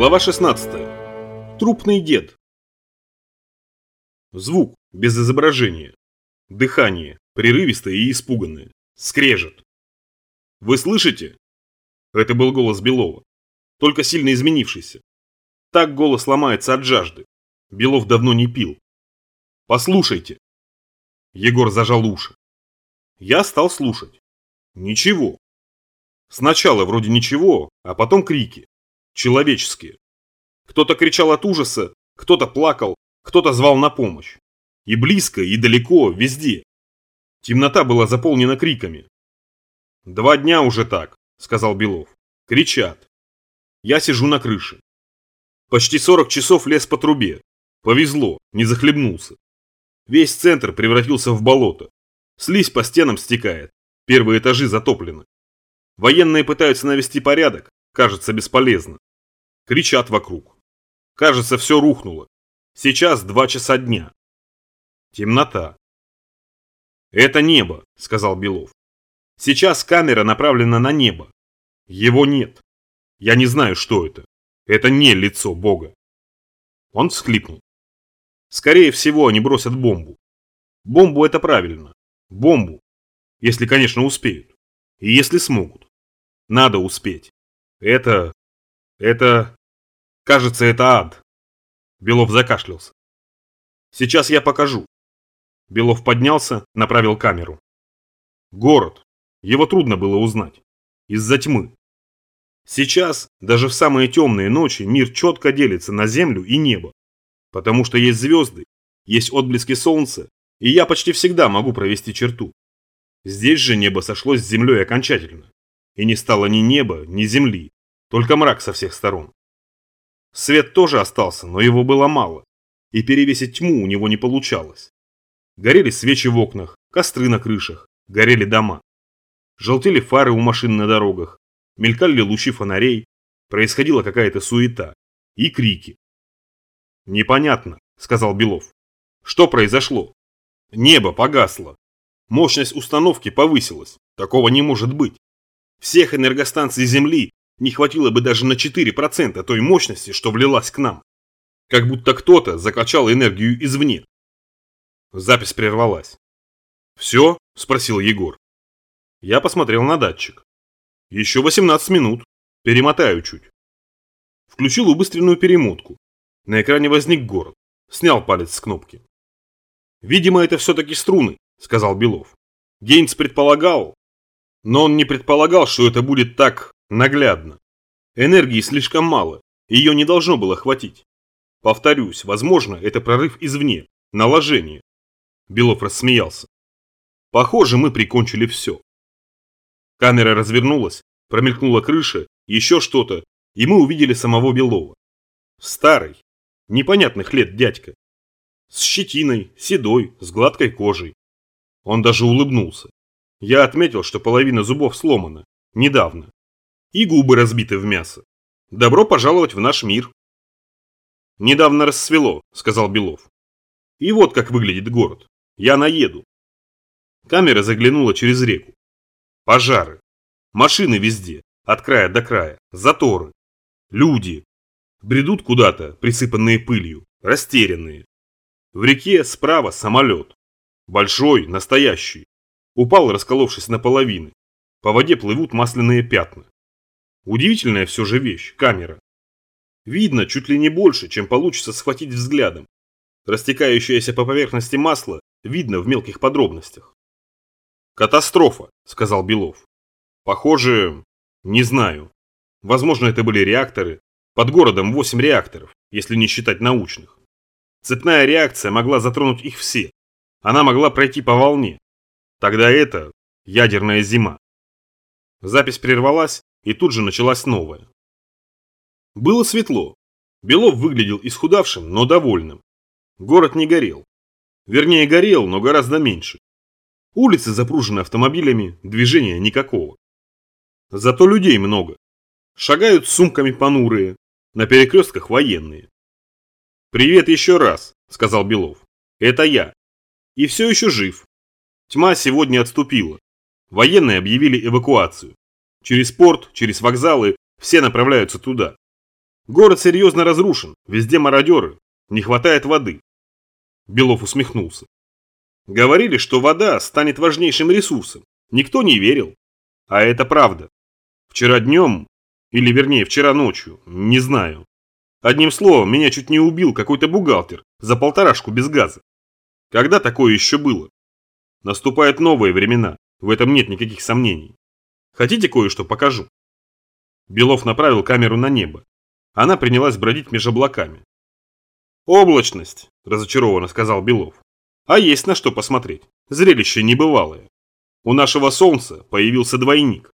Глава 16. Трупный дед. Звук, без изображения. Дыхание, прерывистое и испуганное. Скрежет. Вы слышите? Это был голос Белова. Только сильно изменившийся. Так голос ломается от жажды. Белов давно не пил. Послушайте. Егор зажал уши. Я стал слушать. Ничего. Сначала вроде ничего, а потом крики. Человеческие. Кто-то кричал от ужаса, кто-то плакал, кто-то звал на помощь. И близко, и далеко, везде. Темнота была заполнена криками. «Два дня уже так», — сказал Белов. «Кричат. Я сижу на крыше. Почти 40 часов лез по трубе. Повезло, не захлебнулся. Весь центр превратился в болото. Слизь по стенам стекает. Первые этажи затоплены. Военные пытаются навести порядок, кажется бесполезно. Кричат вокруг. Кажется, все рухнуло. Сейчас два часа дня. Темнота. «Это небо», — сказал Белов. «Сейчас камера направлена на небо. Его нет. Я не знаю, что это. Это не лицо Бога». Он всхлипнул. «Скорее всего, они бросят бомбу. Бомбу это правильно. Бомбу. Если, конечно, успеют. И если смогут. Надо успеть. Это... это... Кажется, это ад. Белов закашлялся. Сейчас я покажу. Белов поднялся, направил камеру. Город. Его трудно было узнать. Из-за тьмы. Сейчас, даже в самые темные ночи, мир четко делится на землю и небо. Потому что есть звезды, есть отблески солнца, и я почти всегда могу провести черту. Здесь же небо сошлось с землей окончательно и не стало ни неба, ни земли, только мрак со всех сторон. Свет тоже остался, но его было мало, и перевесить тьму у него не получалось. Горели свечи в окнах, костры на крышах, горели дома. Желтели фары у машин на дорогах, мелькали лучи фонарей, происходила какая-то суета и крики. «Непонятно», — сказал Белов. «Что произошло?» «Небо погасло. Мощность установки повысилась. Такого не может быть. Всех энергостанций Земли не хватило бы даже на 4% той мощности, что влилась к нам. Как будто кто-то закачал энергию извне. Запись прервалась. «Все?» – спросил Егор. Я посмотрел на датчик. Еще 18 минут. Перемотаю чуть. Включил убыстренную перемотку. На экране возник город. Снял палец с кнопки. «Видимо, это все-таки струны», – сказал Белов. Гейнс предполагал, но он не предполагал, что это будет так наглядно. Энергии слишком мало, ее не должно было хватить. Повторюсь, возможно, это прорыв извне, наложение. Белов рассмеялся. Похоже, мы прикончили все. Камера развернулась, промелькнула крыша, еще что-то, и мы увидели самого Белова. Старый, непонятных лет дядька. С щетиной, седой, с гладкой кожей. Он даже улыбнулся. Я отметил, что половина зубов сломана. Недавно. И губы разбиты в мясо. Добро пожаловать в наш мир. Недавно рассвело, сказал Белов. И вот как выглядит город. Я наеду. Камера заглянула через реку. Пожары. Машины везде, от края до края. Заторы. Люди. Бредут куда-то, присыпанные пылью, растерянные. В реке справа самолет. Большой, настоящий. Упал, расколовшись наполовину. По воде плывут масляные пятна. Удивительная все же вещь, камера. Видно чуть ли не больше, чем получится схватить взглядом. Растекающееся по поверхности масло видно в мелких подробностях. «Катастрофа», — сказал Белов. «Похоже, не знаю. Возможно, это были реакторы. Под городом 8 реакторов, если не считать научных. Цепная реакция могла затронуть их все. Она могла пройти по волне, Тогда это ядерная зима. Запись прервалась, и тут же началась новая. Было светло. Белов выглядел исхудавшим, но довольным. Город не горел. Вернее, горел, но гораздо меньше. Улицы запружены автомобилями, движения никакого. Зато людей много. Шагают с сумками понурые, на перекрестках военные. «Привет еще раз», — сказал Белов. «Это я. И все еще жив, Тьма сегодня отступила. Военные объявили эвакуацию. Через порт, через вокзалы все направляются туда. Город серьезно разрушен, везде мародеры, не хватает воды. Белов усмехнулся. Говорили, что вода станет важнейшим ресурсом. Никто не верил. А это правда. Вчера днем, или вернее вчера ночью, не знаю. Одним словом, меня чуть не убил какой-то бухгалтер за полторашку без газа. Когда такое еще было? Наступают новые времена, в этом нет никаких сомнений. Хотите кое-что покажу? Белов направил камеру на небо. Она принялась бродить между облаками. «Облачность», – разочарованно сказал Белов. «А есть на что посмотреть. Зрелище небывалое. У нашего Солнца появился двойник».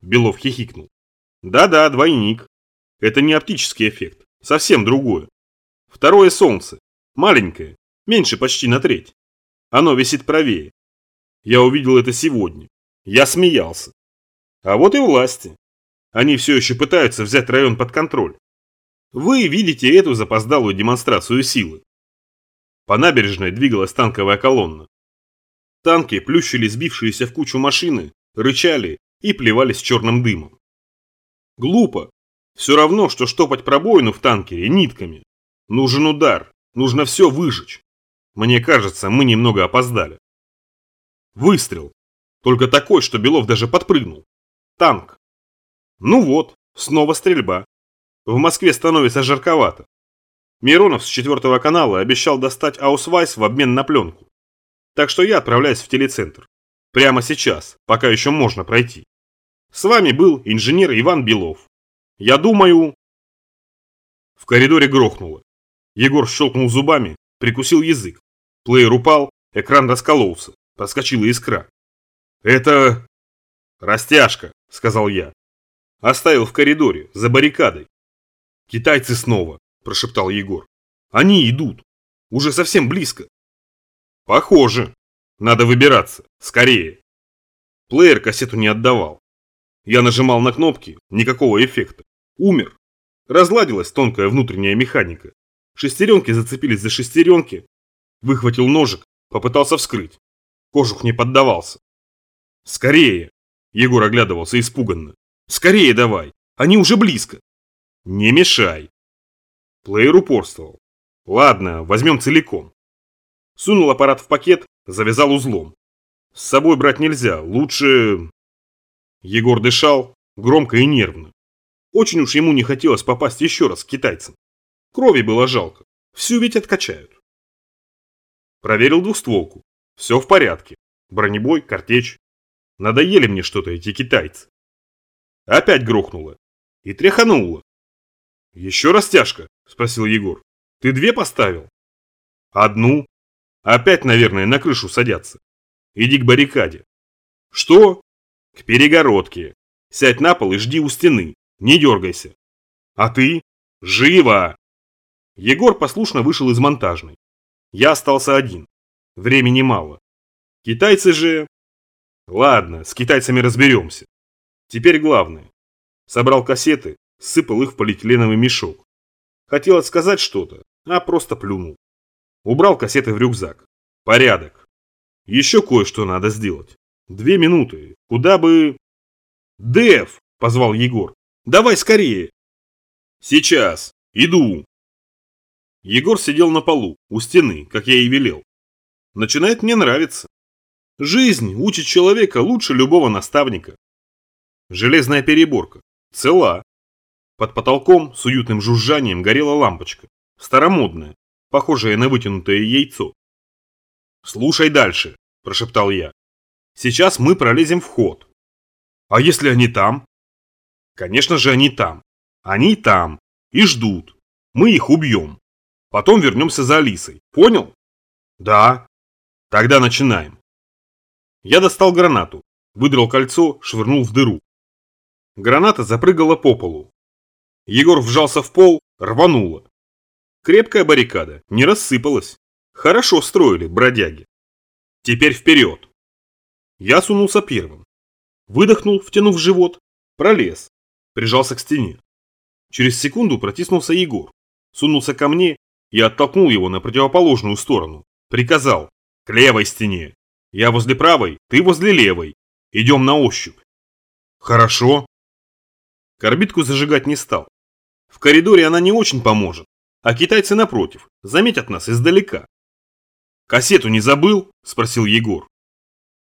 Белов хихикнул. «Да-да, двойник. Это не оптический эффект, совсем другое. Второе Солнце. Маленькое, меньше почти на треть. Оно висит правее. Я увидел это сегодня. Я смеялся. А вот и власти. Они все еще пытаются взять район под контроль. Вы видите эту запоздалую демонстрацию силы. По набережной двигалась танковая колонна. Танки плющили сбившиеся в кучу машины, рычали и плевались черным дымом. Глупо. Все равно, что штопать пробоину в танкере нитками. Нужен удар, нужно все выжечь. Мне кажется, мы немного опоздали. Выстрел. Только такой, что Белов даже подпрыгнул. Танк. Ну вот, снова стрельба. В Москве становится жарковато. Миронов с четвертого канала обещал достать Аусвайс в обмен на пленку. Так что я отправляюсь в телецентр. Прямо сейчас, пока еще можно пройти. С вами был инженер Иван Белов. Я думаю... В коридоре грохнуло. Егор щелкнул зубами, прикусил язык. Плеер упал, экран раскололся, проскочила искра. Это... Растяжка, сказал я. Оставил в коридоре, за баррикадой. Китайцы снова, прошептал Егор. Они идут. Уже совсем близко. Похоже. Надо выбираться. Скорее. Плеер кассету не отдавал. Я нажимал на кнопки, никакого эффекта. Умер. Разладилась тонкая внутренняя механика. Шестеренки зацепились за шестеренки. Выхватил ножик, попытался вскрыть. Кожух не поддавался. Скорее. Егор оглядывался испуганно. Скорее давай, они уже близко. Не мешай. Плеер упорствовал. Ладно, возьмем целиком. Сунул аппарат в пакет, завязал узлом. С собой брать нельзя, лучше... Егор дышал, громко и нервно. Очень уж ему не хотелось попасть еще раз к китайцам. Крови было жалко, всю ведь откачают. Проверил двухстволку. Все в порядке. Бронебой, картечь. Надоели мне что-то эти китайцы. Опять грохнуло. И тряхануло. Еще растяжка? Спросил Егор. Ты две поставил? Одну. Опять, наверное, на крышу садятся. Иди к баррикаде. Что? К перегородке. Сядь на пол и жди у стены. Не дергайся. А ты? Живо! Егор послушно вышел из монтажной. Я остался один. Времени мало. Китайцы же... Ладно, с китайцами разберемся. Теперь главное. Собрал кассеты, сыпал их в полиэтиленовый мешок. Хотел сказать что-то, а просто плюнул. Убрал кассеты в рюкзак. Порядок. Еще кое-что надо сделать. Две минуты. Куда бы... Дев! Позвал Егор. Давай скорее. Сейчас. Иду. Егор сидел на полу, у стены, как я и велел. Начинает мне нравиться. Жизнь учит человека лучше любого наставника. Железная переборка. Цела. Под потолком с уютным жужжанием горела лампочка. Старомодная, похожая на вытянутое яйцо. «Слушай дальше», – прошептал я. «Сейчас мы пролезем в ход». «А если они там?» «Конечно же они там. Они там. И ждут. Мы их убьем. Потом вернемся за Алисой. Понял?» «Да». «Тогда начинаем». Я достал гранату, выдрал кольцо, швырнул в дыру. Граната запрыгала по полу. Егор вжался в пол, рвануло. Крепкая баррикада, не рассыпалась. Хорошо строили, бродяги. Теперь вперед. Я сунулся первым. Выдохнул, втянув живот, пролез, прижался к стене. Через секунду протиснулся Егор, сунулся ко мне и оттолкнул его на противоположную сторону. Приказал, к левой стене. Я возле правой, ты возле левой. Идем на ощупь. Хорошо. Корбитку зажигать не стал. В коридоре она не очень поможет, а китайцы напротив, заметят нас издалека. «Кассету не забыл?» – спросил Егор.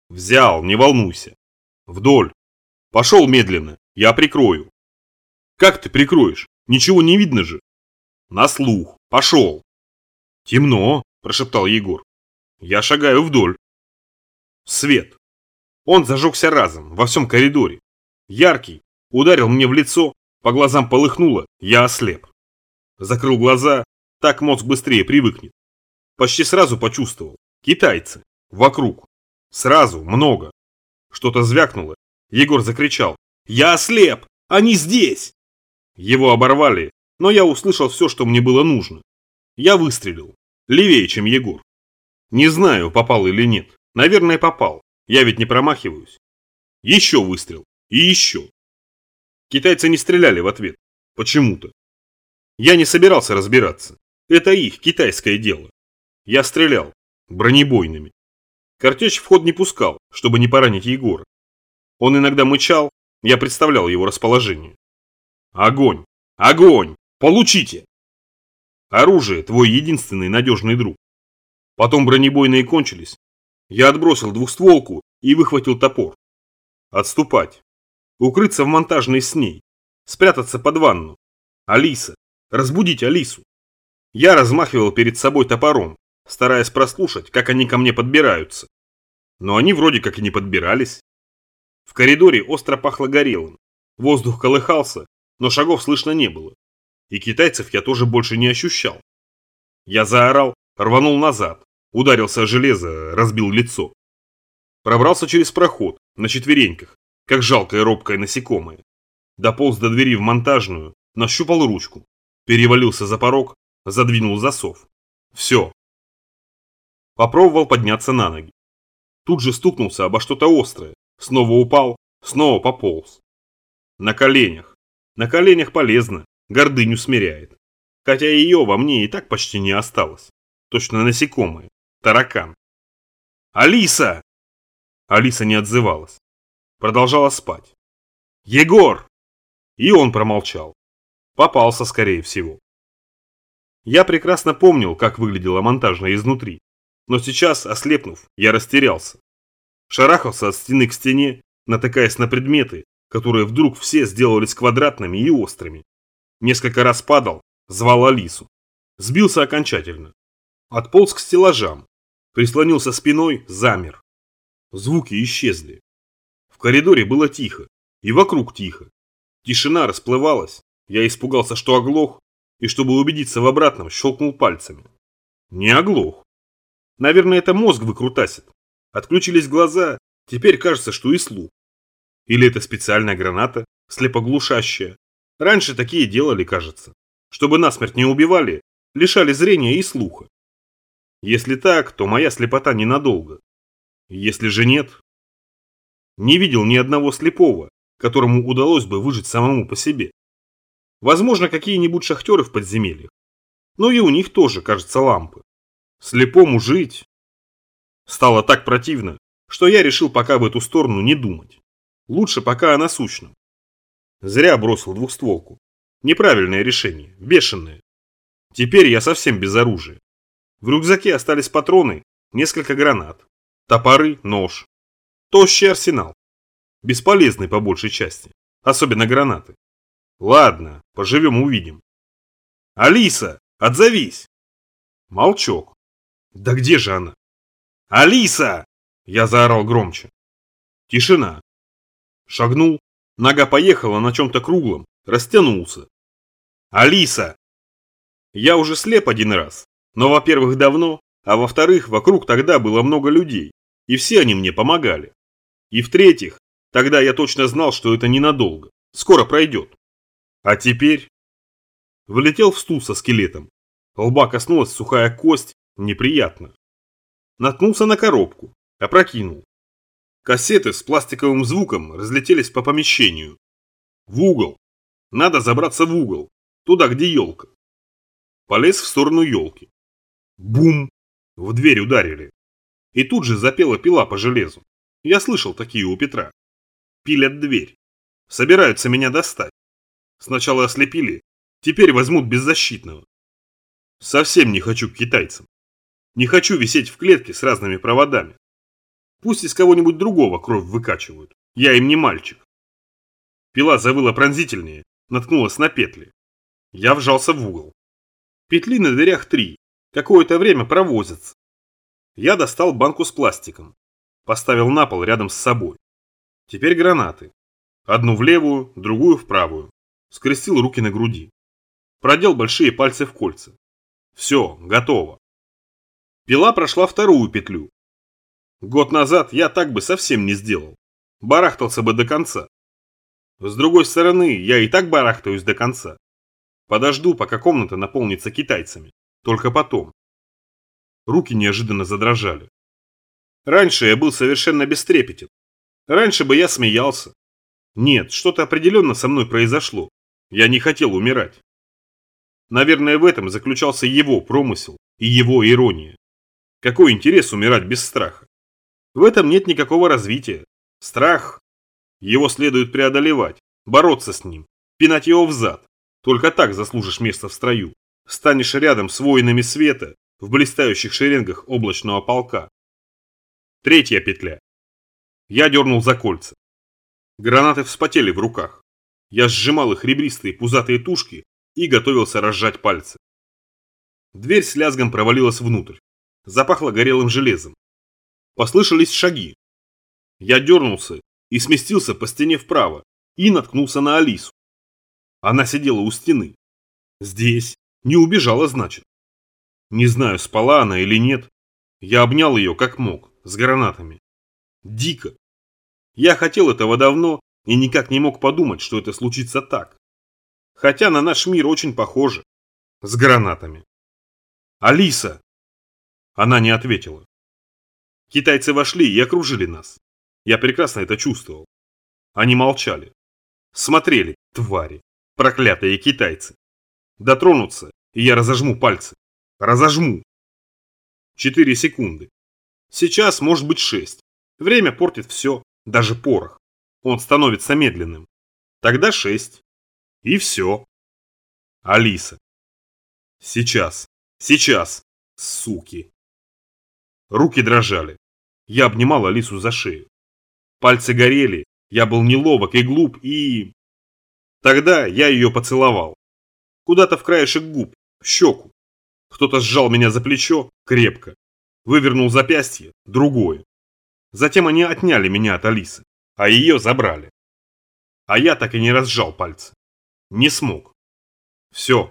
«Взял, не волнуйся. Вдоль. Пошел медленно, я прикрою». «Как ты прикроешь? Ничего не видно же». «На слух. Пошел». «Темно», – прошептал Егор. «Я шагаю вдоль». Свет. Он зажегся разом, во всем коридоре. Яркий, ударил мне в лицо, по глазам полыхнуло, я ослеп. Закрыл глаза, так мозг быстрее привыкнет. Почти сразу почувствовал. Китайцы. Вокруг. Сразу. Много. Что-то звякнуло. Егор закричал. «Я ослеп! Они здесь!» Его оборвали, но я услышал все, что мне было нужно. Я выстрелил. Левее, чем Егор. Не знаю, попал или нет. Наверное, попал. Я ведь не промахиваюсь. Еще выстрел. И еще. Китайцы не стреляли в ответ. Почему-то. Я не собирался разбираться. Это их китайское дело. Я стрелял. Бронебойными. Картечь в ход не пускал, чтобы не поранить Егора. Он иногда мычал, я представлял его расположение. Огонь! Огонь! Получите! Оружие – твой единственный надежный друг. Потом бронебойные кончились. Я отбросил двухстволку и выхватил топор. Отступать. Укрыться в монтажной с ней. Спрятаться под ванну. Алиса. Разбудить Алису. Я размахивал перед собой топором, стараясь прослушать, как они ко мне подбираются. Но они вроде как и не подбирались. В коридоре остро пахло горелым. Воздух колыхался, но шагов слышно не было. И китайцев я тоже больше не ощущал. Я заорал, рванул назад, ударился о железо, разбил лицо. Пробрался через проход, на четвереньках, как жалкое робкое насекомое. Дополз до двери в монтажную, нащупал ручку, перевалился за порог, задвинул засов. Все. Попробовал подняться на ноги. Тут же стукнулся обо что-то острое, снова упал, снова пополз. На коленях. На коленях полезно, гордыню смиряет. Хотя ее во мне и так почти не осталось. Точно насекомое, таракан. «Алиса!» Алиса не отзывалась. Продолжала спать. «Егор!» И он промолчал. Попался, скорее всего. Я прекрасно помнил, как выглядела монтажная изнутри, но сейчас, ослепнув, я растерялся. Шарахался от стены к стене, натыкаясь на предметы, которые вдруг все сделались квадратными и острыми. Несколько раз падал, звал Алису. Сбился окончательно. Отполз к стеллажам. Прислонился спиной, замер. Звуки исчезли. В коридоре было тихо, и вокруг тихо. Тишина расплывалась, я испугался, что оглох, и чтобы убедиться в обратном, щелкнул пальцами. Не оглох. Наверное, это мозг выкрутасит. Отключились глаза, теперь кажется, что и слух. Или это специальная граната, слепоглушащая. Раньше такие делали, кажется. Чтобы насмерть не убивали, лишали зрения и слуха. Если так, то моя слепота ненадолго. Если же нет... Не видел ни одного слепого, которому удалось бы выжить самому по себе. Возможно, какие-нибудь шахтеры в подземельях. Но и у них тоже, кажется, лампы. Слепому жить... Стало так противно, что я решил пока в эту сторону не думать. Лучше пока о насущном. Зря бросил двухстволку. Неправильное решение, бешеное. Теперь я совсем без оружия. В рюкзаке остались патроны, несколько гранат, топоры, нож. Тощий арсенал. Бесполезный по большей части, особенно гранаты. Ладно, поживем увидим. Алиса, отзовись. Молчок. Да где же она? Алиса! Я заорал громче. Тишина. Шагнул, нога поехала на чем-то круглом, растянулся. Алиса! Я уже слеп один раз, но во-первых давно, а во-вторых вокруг тогда было много людей, и все они мне помогали. И в-третьих, тогда я точно знал, что это ненадолго, скоро пройдет. А теперь... Влетел в стул со скелетом. Лба коснулась сухая кость, неприятно. Наткнулся на коробку, опрокинул. Кассеты с пластиковым звуком разлетелись по помещению. В угол. Надо забраться в угол, туда, где елка. Полез в сторону елки. Бум! В дверь ударили. И тут же запела пила по железу. Я слышал такие у Петра. Пилят дверь. Собираются меня достать. Сначала ослепили, Теперь возьмут беззащитного. Совсем не хочу к китайцам. Не хочу висеть в клетке с разными проводами. Пусть из кого-нибудь другого кровь выкачивают. Я им не мальчик. Пила завыла пронзительнее, наткнулась на петли. Я вжался в угол. Петли на дверях три. Какое-то время провозятся. Я достал банку с пластиком. Поставил на пол рядом с собой. Теперь гранаты. Одну в левую, другую в правую. Скрестил руки на груди. Продел большие пальцы в кольца. Все, готово. Пила прошла вторую петлю. Год назад я так бы совсем не сделал. Барахтался бы до конца. С другой стороны, я и так барахтаюсь до конца. Подожду, пока комната наполнится китайцами. Только потом. Руки неожиданно задрожали. Раньше я был совершенно бестрепетен. Раньше бы я смеялся. Нет, что-то определенно со мной произошло. Я не хотел умирать. Наверное, в этом заключался его промысел и его ирония. Какой интерес умирать без страха? В этом нет никакого развития. Страх. Его следует преодолевать, бороться с ним, пинать его в зад. Только так заслужишь место в строю. Станешь рядом с воинами света в блистающих шеренгах облачного полка. Третья петля. Я дернул за кольца. Гранаты вспотели в руках. Я сжимал их ребристые пузатые тушки и готовился разжать пальцы. Дверь с лязгом провалилась внутрь. Запахло горелым железом. Послышались шаги. Я дернулся и сместился по стене вправо и наткнулся на Алису. Она сидела у стены. Здесь. Не убежала, значит. Не знаю, спала она или нет. Я обнял ее как мог, с гранатами. Дико. Я хотел этого давно и никак не мог подумать, что это случится так. Хотя на наш мир очень похоже. С гранатами. «Алиса!» Она не ответила. Китайцы вошли и окружили нас. Я прекрасно это чувствовал. Они молчали. Смотрели, твари, проклятые китайцы. Дотронуться, и я разожму пальцы. Разожму. Четыре секунды. Сейчас может быть шесть. Время портит все, даже порох. Он становится медленным. Тогда шесть. И все. Алиса. Сейчас. Сейчас. Суки. Руки дрожали. Я обнимал Алису за шею. Пальцы горели, я был неловок и глуп, и... Тогда я ее поцеловал. Куда-то в краешек губ, в щеку. Кто-то сжал меня за плечо крепко. Вывернул запястье, другое. Затем они отняли меня от Алисы, а ее забрали. А я так и не разжал пальцы. Не смог. Все,